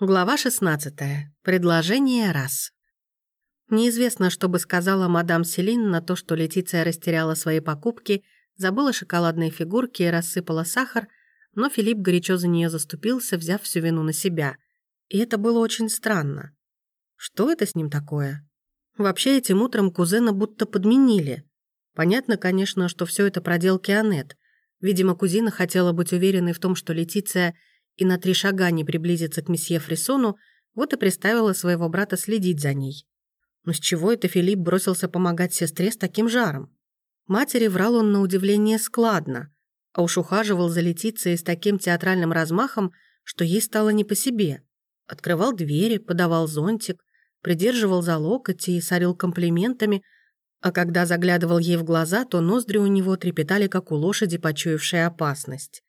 Глава 16. Предложение раз. Неизвестно, что бы сказала мадам Селин на то, что Летиция растеряла свои покупки, забыла шоколадные фигурки и рассыпала сахар, но Филипп горячо за нее заступился, взяв всю вину на себя. И это было очень странно. Что это с ним такое? Вообще этим утром кузена будто подменили. Понятно, конечно, что все это проделки Аннет. Видимо, кузина хотела быть уверенной в том, что Летиция – и на три шага не приблизиться к месье Фрисону, вот и приставила своего брата следить за ней. Но с чего это Филипп бросился помогать сестре с таким жаром? Матери врал он на удивление складно, а уж ухаживал за Летицией с таким театральным размахом, что ей стало не по себе. Открывал двери, подавал зонтик, придерживал за локоть и сорил комплиментами, а когда заглядывал ей в глаза, то ноздри у него трепетали, как у лошади, почуявшей опасность.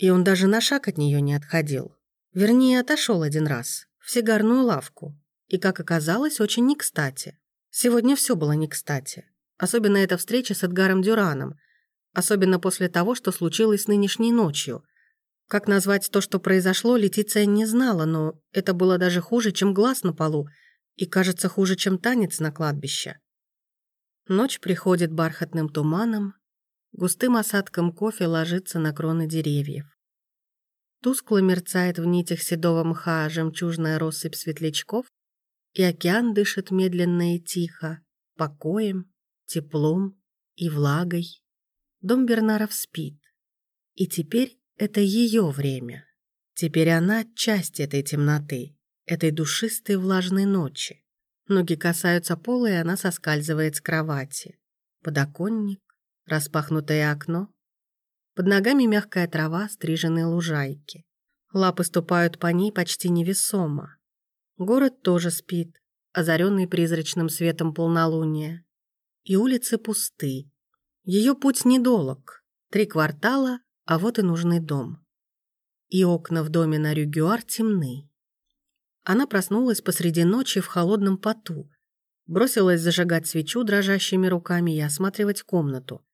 И он даже на шаг от нее не отходил. Вернее, отошел один раз, в сигарную лавку. И, как оказалось, очень не кстати. Сегодня все было не кстати. Особенно эта встреча с Эдгаром Дюраном. Особенно после того, что случилось нынешней ночью. Как назвать то, что произошло, Летиция не знала, но это было даже хуже, чем глаз на полу, и, кажется, хуже, чем танец на кладбище. Ночь приходит бархатным туманом, густым осадком кофе ложится на кроны деревьев. Тускло мерцает в нитях седого мха жемчужная россыпь светлячков, и океан дышит медленно и тихо, покоем, теплом и влагой. Дом Бернаров спит. И теперь это ее время. Теперь она часть этой темноты, этой душистой влажной ночи. Ноги касаются пола, и она соскальзывает с кровати. Подоконник, распахнутое окно, под ногами мягкая трава, стриженные лужайки. Лапы ступают по ней почти невесомо. Город тоже спит, озаренный призрачным светом полнолуния. И улицы пусты. Ее путь недолог. Три квартала, а вот и нужный дом. И окна в доме на Рюгюар темны. Она проснулась посреди ночи в холодном поту, бросилась зажигать свечу дрожащими руками и осматривать комнату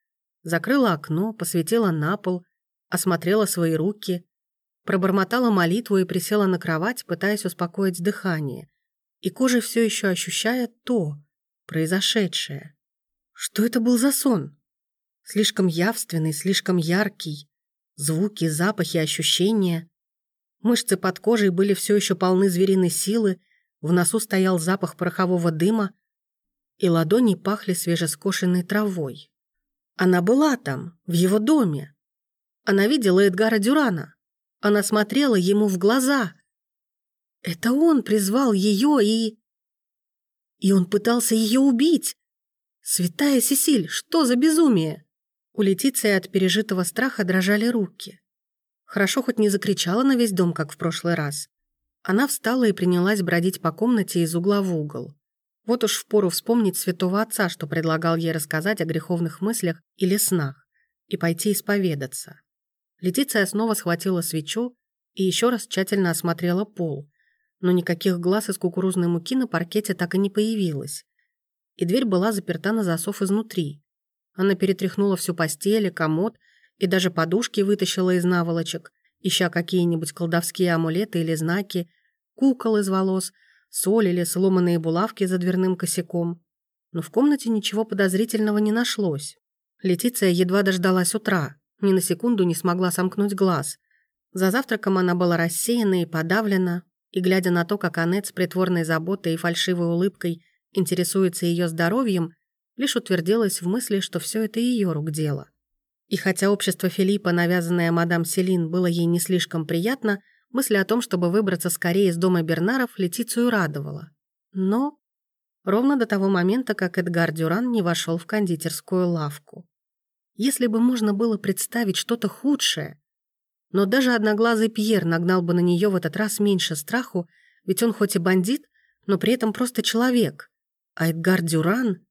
закрыла окно, посветила на пол, осмотрела свои руки, пробормотала молитву и присела на кровать, пытаясь успокоить дыхание, и кожей все еще ощущая то, произошедшее. Что это был за сон? Слишком явственный, слишком яркий. Звуки, запахи, ощущения. Мышцы под кожей были все еще полны звериной силы, в носу стоял запах порохового дыма, и ладони пахли свежескошенной травой. Она была там, в его доме. Она видела Эдгара Дюрана. Она смотрела ему в глаза. Это он призвал ее и... И он пытался ее убить. Святая Сесиль, что за безумие? У Летиции от пережитого страха дрожали руки. Хорошо хоть не закричала на весь дом, как в прошлый раз. Она встала и принялась бродить по комнате из угла в угол. Вот уж впору вспомнить святого отца, что предлагал ей рассказать о греховных мыслях или снах, и пойти исповедаться. Летиция снова схватила свечу и еще раз тщательно осмотрела пол, но никаких глаз из кукурузной муки на паркете так и не появилось. И дверь была заперта на засов изнутри. Она перетряхнула всю постель, комод и даже подушки вытащила из наволочек, ища какие-нибудь колдовские амулеты или знаки, кукол из волос — соль или сломанные булавки за дверным косяком. Но в комнате ничего подозрительного не нашлось. Летиция едва дождалась утра, ни на секунду не смогла сомкнуть глаз. За завтраком она была рассеяна и подавлена, и, глядя на то, как Аннет с притворной заботой и фальшивой улыбкой интересуется ее здоровьем, лишь утвердилась в мысли, что все это ее рук дело. И хотя общество Филиппа, навязанное мадам Селин, было ей не слишком приятно, Мысль о том, чтобы выбраться скорее из дома Бернаров, Летицию радовала. Но ровно до того момента, как Эдгар Дюран не вошел в кондитерскую лавку. Если бы можно было представить что-то худшее, но даже одноглазый Пьер нагнал бы на нее в этот раз меньше страху, ведь он хоть и бандит, но при этом просто человек. А Эдгар Дюран...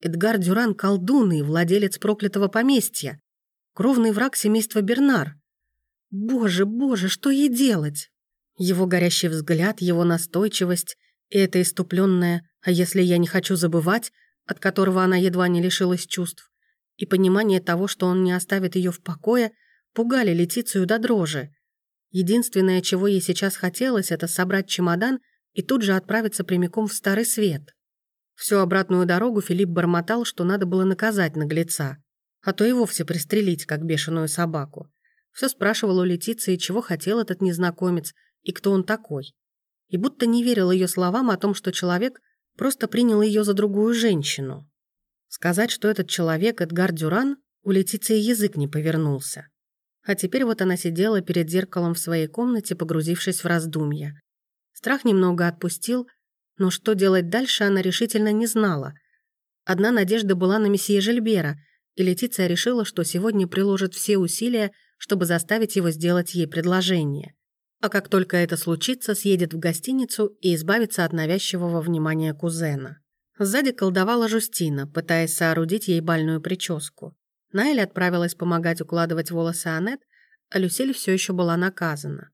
Эдгар Дюран — колдун и владелец проклятого поместья, кровный враг семейства Бернар — Боже, боже, что ей делать? Его горящий взгляд, его настойчивость и это иступленное «а если я не хочу забывать», от которого она едва не лишилась чувств, и понимание того, что он не оставит ее в покое, пугали Летицию до дрожи. Единственное, чего ей сейчас хотелось, это собрать чемодан и тут же отправиться прямиком в Старый Свет. Всю обратную дорогу Филипп бормотал, что надо было наказать наглеца, а то и вовсе пристрелить, как бешеную собаку. Все спрашивал у Летиции, чего хотел этот незнакомец и кто он такой. И будто не верил ее словам о том, что человек просто принял ее за другую женщину. Сказать, что этот человек Эдгар Дюран, у Летиции язык не повернулся. А теперь вот она сидела перед зеркалом в своей комнате, погрузившись в раздумья. Страх немного отпустил, но что делать дальше, она решительно не знала. Одна надежда была на месье Жильбера, и Летиция решила, что сегодня приложит все усилия, чтобы заставить его сделать ей предложение. А как только это случится, съедет в гостиницу и избавится от навязчивого внимания кузена. Сзади колдовала Жустина, пытаясь соорудить ей бальную прическу. Наэль отправилась помогать укладывать волосы Аннет, а Люсиль все еще была наказана.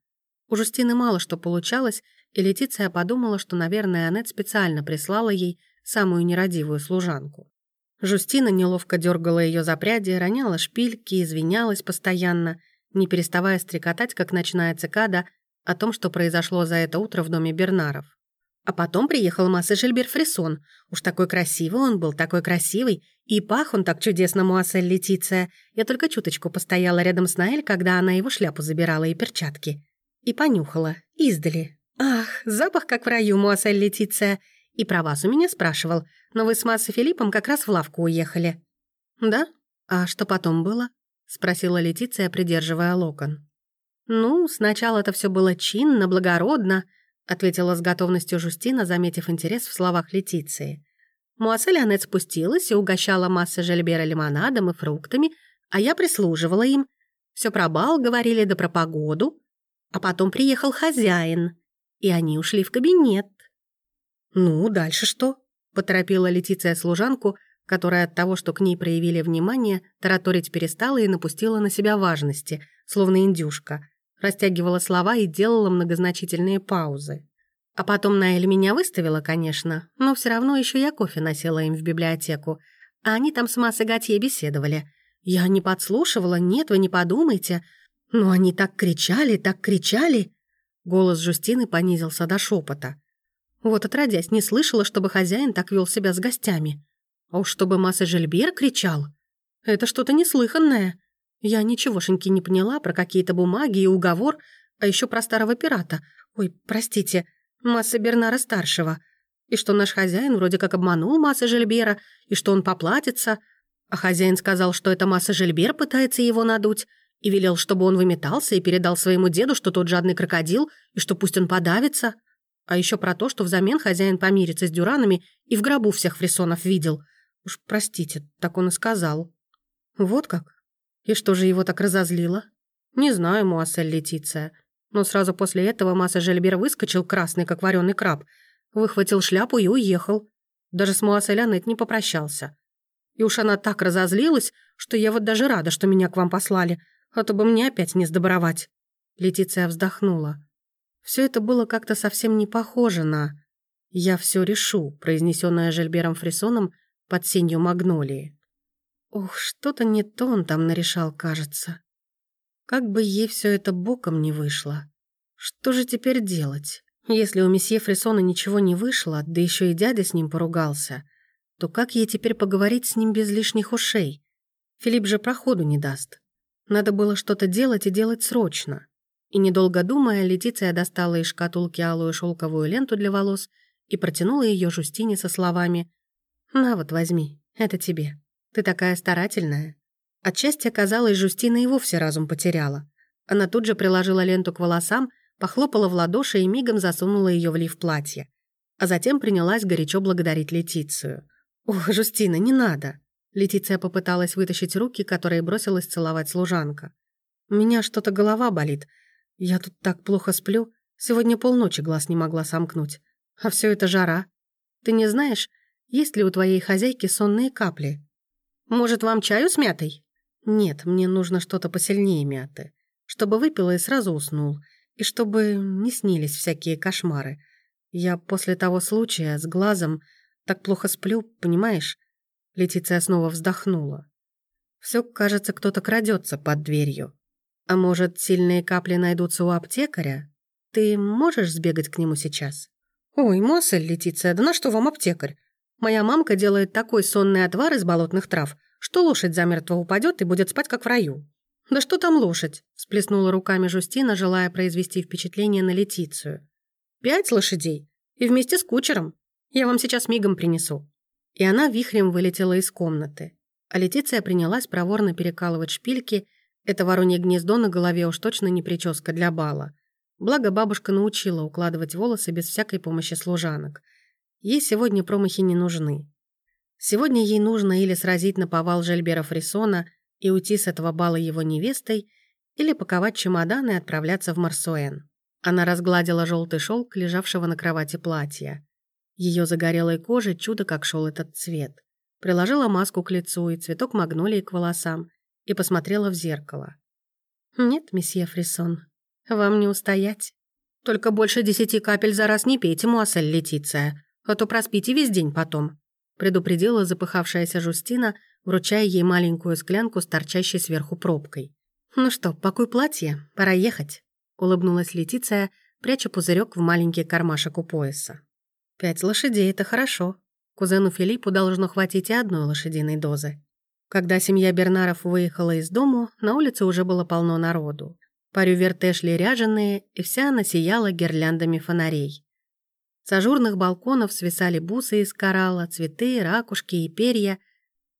У Жустины мало что получалось, и Летиция подумала, что, наверное, Аннет специально прислала ей самую нерадивую служанку. Жустина неловко дергала ее за пряди, роняла шпильки, извинялась постоянно, не переставая стрекотать, как ночная цикада, о том, что произошло за это утро в доме Бернаров. А потом приехал Массе Жильбер Фрисон. Уж такой красивый он был, такой красивый. И пах он так чудесно, Муассель Летиция. Я только чуточку постояла рядом с Наэль, когда она его шляпу забирала и перчатки. И понюхала. Издали. Ах, запах как в раю, Муассель Летиция. И про вас у меня спрашивал. Но вы с Массой Филиппом как раз в лавку уехали. Да? А что потом было? Спросила Летиция, придерживая локон. Ну, сначала это все было чинно, благородно, ответила с готовностью Жустина, заметив интерес в словах Летиции. Муассель Анет спустилась и угощала массы Жельбера лимонадом и фруктами, а я прислуживала им. Все про бал говорили, да про погоду. А потом приехал хозяин, и они ушли в кабинет. «Ну, дальше что?» — поторопила Летиция служанку, которая от того, что к ней проявили внимание, тараторить перестала и напустила на себя важности, словно индюшка — растягивала слова и делала многозначительные паузы. А потом Наэль меня выставила, конечно, но все равно еще я кофе носила им в библиотеку, а они там с массой Готье беседовали. Я не подслушивала, нет, вы не подумайте. Но они так кричали, так кричали. Голос Жустины понизился до шепота. Вот отродясь, не слышала, чтобы хозяин так вел себя с гостями. А уж чтобы Масса Жильбер кричал. Это что-то неслыханное. Я ничегошеньки не поняла про какие-то бумаги и уговор, а еще про старого пирата. Ой, простите, Масса Бернара-старшего. И что наш хозяин вроде как обманул Масса Жильбера, и что он поплатится. А хозяин сказал, что это Масса Жильбер пытается его надуть, и велел, чтобы он выметался и передал своему деду, что тот жадный крокодил, и что пусть он подавится. А еще про то, что взамен хозяин помирится с дюранами и в гробу всех фрисонов видел. Уж простите, так он и сказал. Вот как? И что же его так разозлило? Не знаю, Муассель Летиция. Но сразу после этого Масса Жельбер выскочил красный, как вареный краб, выхватил шляпу и уехал. Даже с Муассель Анет не попрощался. И уж она так разозлилась, что я вот даже рада, что меня к вам послали, а то бы мне опять не сдобровать. Летиция вздохнула. Все это было как-то совсем не похоже на «я все решу», произнесенное Жельбером Фрисоном под сенью магнолии. Ох, что-то не то он там нарешал, кажется. Как бы ей все это боком не вышло. Что же теперь делать? Если у месье Фрисона ничего не вышло, да еще и дядя с ним поругался, то как ей теперь поговорить с ним без лишних ушей? Филипп же проходу не даст. Надо было что-то делать и делать срочно. И недолго думая, Летиция достала из шкатулки алую шелковую ленту для волос и протянула ее Жустине со словами «На вот, возьми, это тебе». Ты такая старательная». Отчасти, казалось, Жустина и вовсе разум потеряла. Она тут же приложила ленту к волосам, похлопала в ладоши и мигом засунула ее в лиф платья. А затем принялась горячо благодарить Летицию. «Ох, Жустина, не надо!» Летиция попыталась вытащить руки, которые бросилась целовать служанка. «У меня что-то голова болит. Я тут так плохо сплю. Сегодня полночи глаз не могла сомкнуть. А все это жара. Ты не знаешь, есть ли у твоей хозяйки сонные капли?» Может, вам чаю с мятой? Нет, мне нужно что-то посильнее мяты. Чтобы выпила и сразу уснул. И чтобы не снились всякие кошмары. Я после того случая с глазом так плохо сплю, понимаешь? Летиция снова вздохнула. Все, кажется, кто-то крадется под дверью. «А может, сильные капли найдутся у аптекаря? Ты можешь сбегать к нему сейчас?» «Ой, мысль, Летиция, да на что вам аптекарь? Моя мамка делает такой сонный отвар из болотных трав, что лошадь замертво упадет и будет спать как в раю». «Да что там лошадь?» – всплеснула руками Жустина, желая произвести впечатление на Летицию. «Пять лошадей. И вместе с кучером. Я вам сейчас мигом принесу». И она вихрем вылетела из комнаты. А Летиция принялась проворно перекалывать шпильки. Это воронье гнездо на голове уж точно не прическа для бала. Благо бабушка научила укладывать волосы без всякой помощи служанок. Ей сегодня промахи не нужны. Сегодня ей нужно или сразить на повал Жельбера Фрисона и уйти с этого бала его невестой, или паковать чемодан и отправляться в Марсуэн. Она разгладила желтый шелк, лежавшего на кровати платья. Ее загорелой коже чудо как шел этот цвет. Приложила маску к лицу и цветок магнолии к волосам и посмотрела в зеркало. «Нет, месье Фрисон, вам не устоять. Только больше десяти капель за раз не пейте, Муассель Летиция, а то проспите весь день потом», предупредила запыхавшаяся Жустина, вручая ей маленькую склянку с торчащей сверху пробкой. «Ну что, пакуй платье, пора ехать», улыбнулась Летиция, пряча пузырек в маленький кармашек у пояса. «Пять лошадей — это хорошо. Кузену Филиппу должно хватить и одной лошадиной дозы». Когда семья Бернаров выехала из дому, на улице уже было полно народу. Парюверте шли ряженые, и вся она сияла гирляндами фонарей. С ажурных балконов свисали бусы из коралла, цветы, ракушки и перья.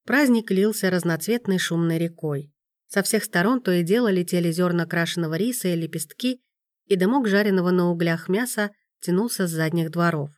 Праздник лился разноцветной шумной рекой. Со всех сторон то и дело летели зерна крашеного риса и лепестки, и дымок жареного на углях мяса тянулся с задних дворов.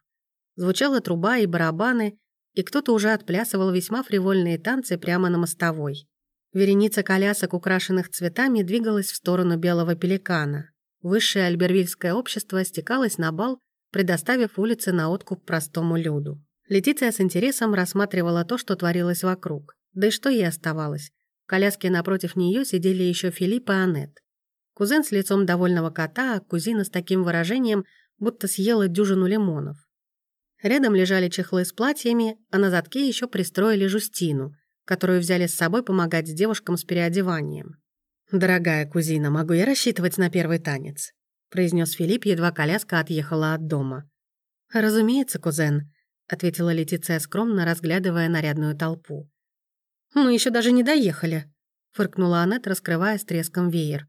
Звучала труба и барабаны, и кто-то уже отплясывал весьма фривольные танцы прямо на мостовой. Вереница колясок, украшенных цветами, двигалась в сторону белого пеликана. Высшее альбервильское общество стекалось на бал, предоставив улицы на откуп простому люду. Летиция с интересом рассматривала то, что творилось вокруг. Да и что ей оставалось? В коляске напротив нее сидели еще Филипп и Аннет. Кузен с лицом довольного кота, а кузина с таким выражением, будто съела дюжину лимонов. Рядом лежали чехлы с платьями, а на задке еще пристроили Жустину — которую взяли с собой помогать девушкам с переодеванием. «Дорогая кузина, могу я рассчитывать на первый танец?» произнес Филипп, едва коляска отъехала от дома. «Разумеется, кузен», — ответила Летиция скромно, разглядывая нарядную толпу. «Мы еще даже не доехали», — фыркнула Аннет, раскрывая с треском веер.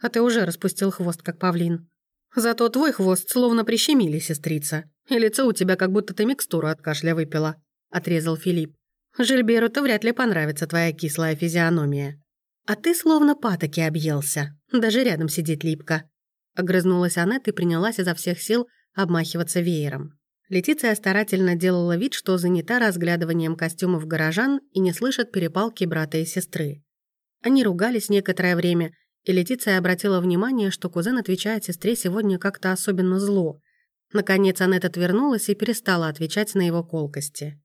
«А ты уже распустил хвост, как павлин. Зато твой хвост словно прищемили, сестрица, и лицо у тебя как будто ты микстуру от кашля выпила», — отрезал Филипп. Жильберу-то вряд ли понравится твоя кислая физиономия. А ты словно патоки объелся. Даже рядом сидит липко». Огрызнулась Аннет и принялась изо всех сил обмахиваться веером. Летиция старательно делала вид, что занята разглядыванием костюмов горожан и не слышит перепалки брата и сестры. Они ругались некоторое время, и Летиция обратила внимание, что кузен отвечает сестре сегодня как-то особенно зло. Наконец Аннет отвернулась и перестала отвечать на его колкости.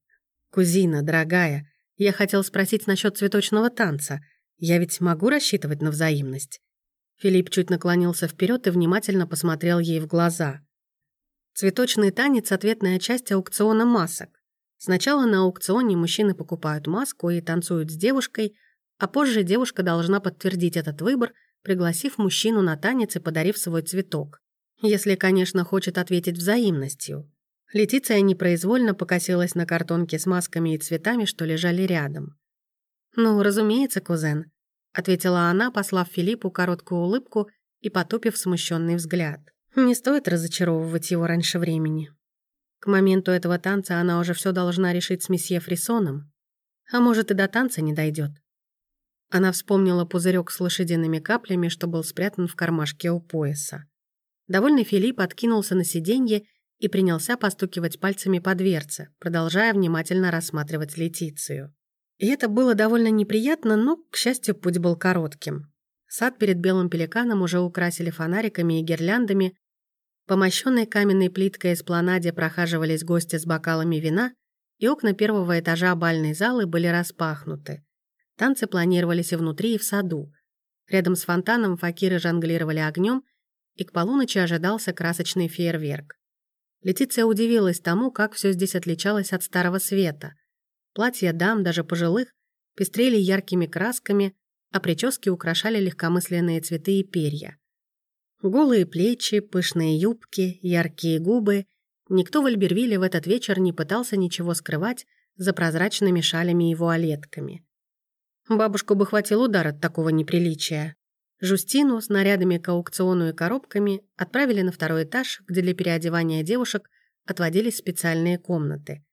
«Кузина, дорогая, я хотел спросить насчет цветочного танца. Я ведь могу рассчитывать на взаимность?» Филипп чуть наклонился вперед и внимательно посмотрел ей в глаза. Цветочный танец — ответная часть аукциона масок. Сначала на аукционе мужчины покупают маску и танцуют с девушкой, а позже девушка должна подтвердить этот выбор, пригласив мужчину на танец и подарив свой цветок. Если, конечно, хочет ответить взаимностью. Летиция непроизвольно покосилась на картонке с масками и цветами, что лежали рядом. «Ну, разумеется, кузен», — ответила она, послав Филиппу короткую улыбку и потупив смущенный взгляд. «Не стоит разочаровывать его раньше времени. К моменту этого танца она уже все должна решить с месье Фрисоном, а может и до танца не дойдет. Она вспомнила пузырек с лошадиными каплями, что был спрятан в кармашке у пояса. Довольный Филипп откинулся на сиденье и принялся постукивать пальцами по дверце, продолжая внимательно рассматривать Летицию. И это было довольно неприятно, но, к счастью, путь был коротким. Сад перед белым пеликаном уже украсили фонариками и гирляндами. По мощенной каменной плиткой эспланаде прохаживались гости с бокалами вина, и окна первого этажа бальной залы были распахнуты. Танцы планировались и внутри, и в саду. Рядом с фонтаном факиры жонглировали огнем, и к полуночи ожидался красочный фейерверк. Летиция удивилась тому, как все здесь отличалось от Старого Света. Платья дам, даже пожилых, пестрели яркими красками, а прически украшали легкомысленные цветы и перья. Голые плечи, пышные юбки, яркие губы. Никто в Альбервилле в этот вечер не пытался ничего скрывать за прозрачными шалями и вуалетками. Бабушку бы хватил удар от такого неприличия. Жустину с нарядами к аукциону и коробками отправили на второй этаж, где для переодевания девушек отводились специальные комнаты.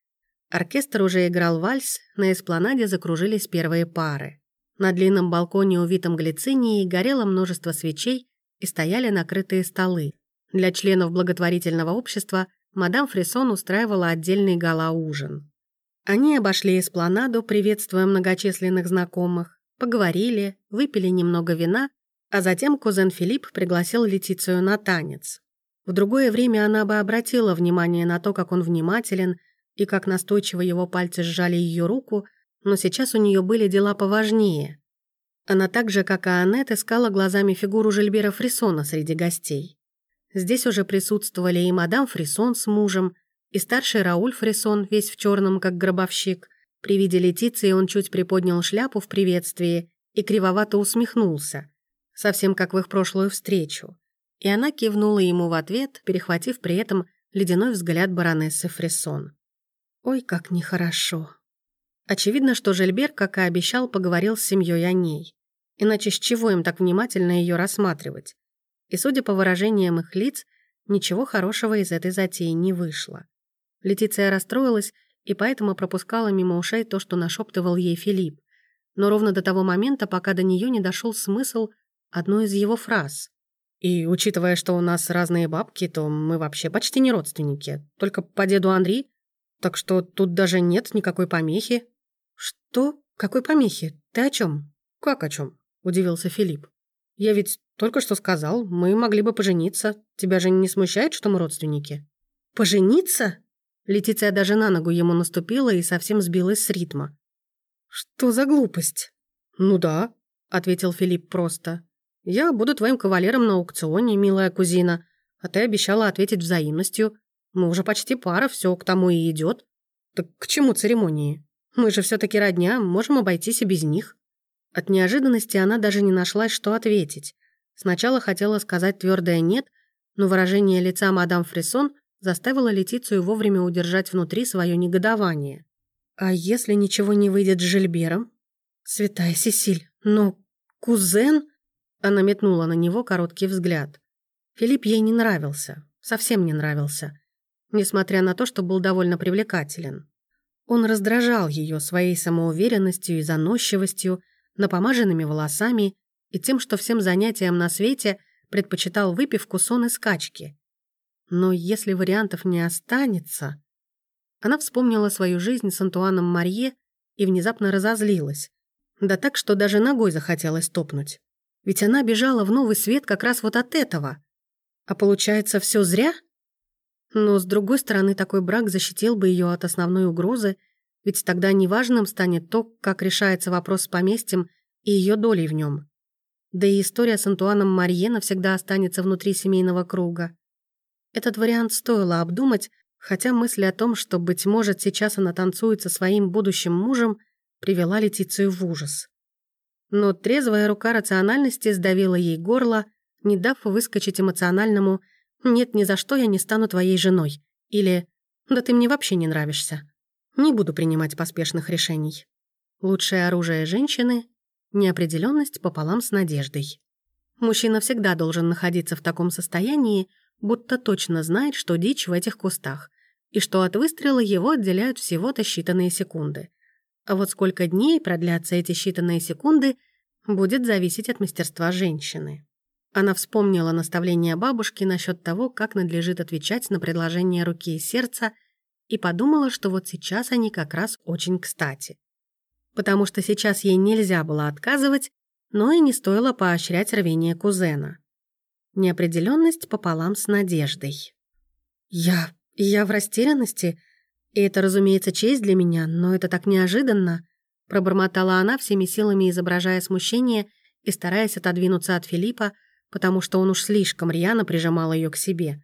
Оркестр уже играл вальс, на эспланаде закружились первые пары. На длинном балконе, увитом глицинией, горело множество свечей и стояли накрытые столы. Для членов благотворительного общества мадам Фрисон устраивала отдельный гала-ужин. Они обошли эспланаду, приветствуя многочисленных знакомых, поговорили, выпили немного вина, а затем кузен Филипп пригласил Летицию на танец. В другое время она бы обратила внимание на то, как он внимателен и как настойчиво его пальцы сжали ее руку, но сейчас у нее были дела поважнее. Она так же, как и Аннет, искала глазами фигуру Жильбера Фрисона среди гостей. Здесь уже присутствовали и мадам Фрисон с мужем, и старший Рауль Фрисон, весь в черном, как гробовщик. При виде Летиции он чуть приподнял шляпу в приветствии и кривовато усмехнулся, совсем как в их прошлую встречу. И она кивнула ему в ответ, перехватив при этом ледяной взгляд баронессы Фрисон. «Ой, как нехорошо». Очевидно, что Жильбер, как и обещал, поговорил с семьей о ней. Иначе с чего им так внимательно ее рассматривать? И, судя по выражениям их лиц, ничего хорошего из этой затеи не вышло. Летиция расстроилась и поэтому пропускала мимо ушей то, что нашептывал ей Филипп. Но ровно до того момента, пока до нее не дошел смысл одной из его фраз. «И учитывая, что у нас разные бабки, то мы вообще почти не родственники, только по деду Андрей, так что тут даже нет никакой помехи». «Что? Какой помехи? Ты о чем? «Как о чем? удивился Филипп. «Я ведь только что сказал, мы могли бы пожениться. Тебя же не смущает, что мы родственники?» «Пожениться?» Летиция даже на ногу ему наступила и совсем сбилась с ритма. «Что за глупость?» «Ну да», — ответил Филипп просто. «Я буду твоим кавалером на аукционе, милая кузина, а ты обещала ответить взаимностью. Мы уже почти пара, все к тому и идет. Так к чему церемонии? Мы же все таки родня, можем обойтись и без них». От неожиданности она даже не нашлась, что ответить. Сначала хотела сказать твердое «нет», но выражение лица мадам Фрисон заставила Летицию вовремя удержать внутри свое негодование. «А если ничего не выйдет с Жильбером?» «Святая Сесиль, но кузен...» Она метнула на него короткий взгляд. Филипп ей не нравился, совсем не нравился, несмотря на то, что был довольно привлекателен. Он раздражал ее своей самоуверенностью и заносчивостью, напомаженными волосами и тем, что всем занятиям на свете предпочитал выпивку, сон и скачки. Но если вариантов не останется... Она вспомнила свою жизнь с Антуаном Марье и внезапно разозлилась. Да так, что даже ногой захотелось топнуть. Ведь она бежала в новый свет как раз вот от этого. А получается, все зря? Но, с другой стороны, такой брак защитил бы ее от основной угрозы, ведь тогда неважным станет то, как решается вопрос с поместьем и ее долей в нем. Да и история с Антуаном Марье навсегда останется внутри семейного круга. Этот вариант стоило обдумать, хотя мысль о том, что, быть может, сейчас она танцует со своим будущим мужем, привела Летицию в ужас. Но трезвая рука рациональности сдавила ей горло, не дав выскочить эмоциональному «нет, ни за что я не стану твоей женой» или «да ты мне вообще не нравишься». Не буду принимать поспешных решений. Лучшее оружие женщины — неопределенность пополам с надеждой. Мужчина всегда должен находиться в таком состоянии, будто точно знает, что дичь в этих кустах, и что от выстрела его отделяют всего-то считанные секунды. А вот сколько дней продлятся эти считанные секунды, будет зависеть от мастерства женщины. Она вспомнила наставление бабушки насчет того, как надлежит отвечать на предложение руки и сердца, и подумала, что вот сейчас они как раз очень кстати. Потому что сейчас ей нельзя было отказывать, но и не стоило поощрять рвение кузена. Неопределенность пополам с надеждой. «Я... я в растерянности. И это, разумеется, честь для меня, но это так неожиданно», пробормотала она всеми силами, изображая смущение и стараясь отодвинуться от Филиппа, потому что он уж слишком рьяно прижимал ее к себе.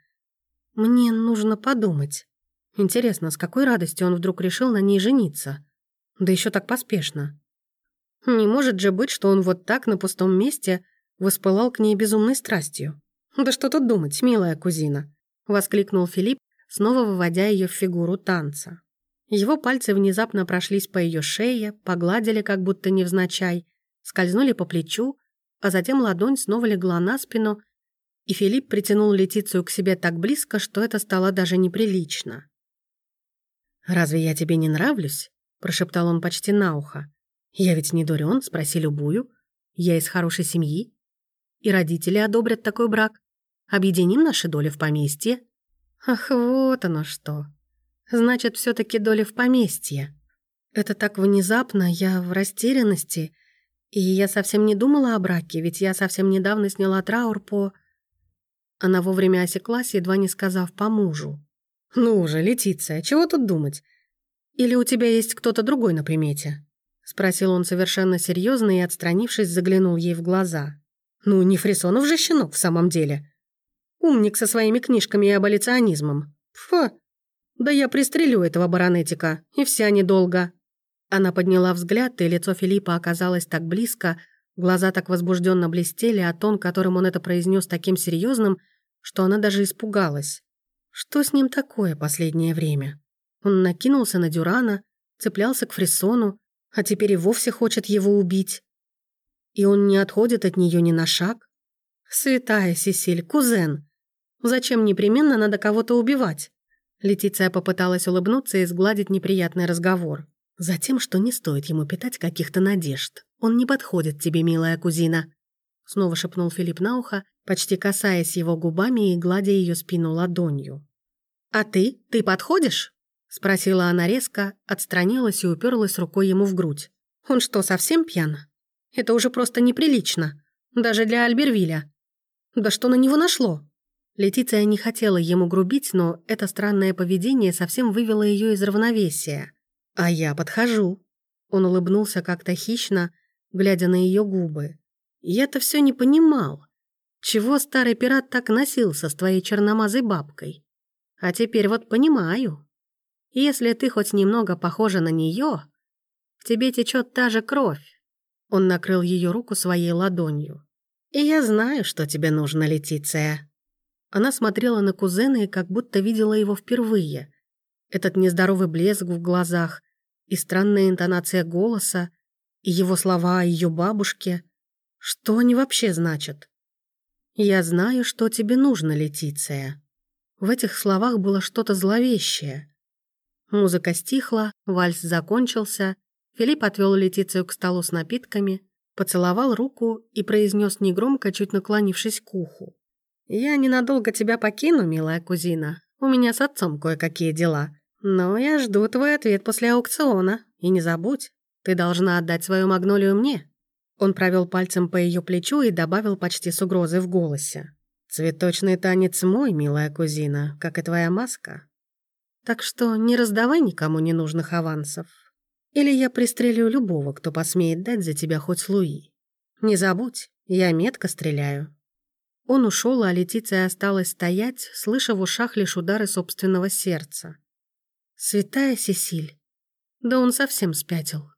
«Мне нужно подумать. Интересно, с какой радостью он вдруг решил на ней жениться? Да еще так поспешно». Не может же быть, что он вот так на пустом месте воспылал к ней безумной страстью. «Да что тут думать, милая кузина!» — воскликнул Филипп, снова выводя ее в фигуру танца. Его пальцы внезапно прошлись по ее шее, погладили как будто невзначай, скользнули по плечу, а затем ладонь снова легла на спину, и Филипп притянул Летицию к себе так близко, что это стало даже неприлично. «Разве я тебе не нравлюсь?» — прошептал он почти на ухо. «Я ведь не дурен, спроси любую. Я из хорошей семьи. И родители одобрят такой брак. Объединим наши доли в поместье». «Ах, вот оно что. Значит, все таки доли в поместье. Это так внезапно, я в растерянности. И я совсем не думала о браке, ведь я совсем недавно сняла траур по...» Она вовремя осеклась, едва не сказав «по мужу». «Ну уже, Летиция, чего тут думать? Или у тебя есть кто-то другой на примете?» Спросил он совершенно серьезно и, отстранившись, заглянул ей в глаза. «Ну, не Фрисонов же щенок в самом деле. Умник со своими книжками и аболиционизмом. Фу! Да я пристрелю этого баронетика, и вся недолго». Она подняла взгляд, и лицо Филиппа оказалось так близко, глаза так возбужденно блестели, а тон, которым он это произнес таким серьезным, что она даже испугалась. Что с ним такое последнее время? Он накинулся на Дюрана, цеплялся к Фрисону, а теперь и вовсе хочет его убить. И он не отходит от нее ни на шаг. Святая Сесиль, кузен, зачем непременно надо кого-то убивать? Летиция попыталась улыбнуться и сгладить неприятный разговор. Затем, что не стоит ему питать каких-то надежд. Он не подходит тебе, милая кузина. Снова шепнул Филипп на ухо, почти касаясь его губами и гладя ее спину ладонью. «А ты? Ты подходишь?» Спросила она резко, отстранилась и уперлась рукой ему в грудь. «Он что, совсем пьян? Это уже просто неприлично. Даже для Альбервиля. Да что на него нашло?» Летиция не хотела ему грубить, но это странное поведение совсем вывело ее из равновесия. «А я подхожу». Он улыбнулся как-то хищно, глядя на ее губы. «Я-то все не понимал. Чего старый пират так носился с твоей черномазой бабкой? А теперь вот понимаю. Если ты хоть немного похожа на нее, в тебе течет та же кровь. Он накрыл ее руку своей ладонью. И я знаю, что тебе нужно, Летиция. Она смотрела на кузена и как будто видела его впервые. Этот нездоровый блеск в глазах и странная интонация голоса, и его слова о ее бабушке. Что они вообще значат? «Я знаю, что тебе нужно, Летиция». В этих словах было что-то зловещее. Музыка стихла, вальс закончился, Филипп отвел Летицию к столу с напитками, поцеловал руку и произнес негромко, чуть наклонившись к уху. «Я ненадолго тебя покину, милая кузина. У меня с отцом кое-какие дела. Но я жду твой ответ после аукциона. И не забудь, ты должна отдать свою магнолию мне. Он провел пальцем по ее плечу и добавил почти с угрозой в голосе. «Цветочный танец мой, милая кузина, как и твоя маска. Так что не раздавай никому ненужных авансов. Или я пристрелю любого, кто посмеет дать за тебя хоть Луи. Не забудь, я метко стреляю». Он ушел, а Летиция осталась стоять, слыша в ушах лишь удары собственного сердца. «Святая Сесиль. Да он совсем спятил».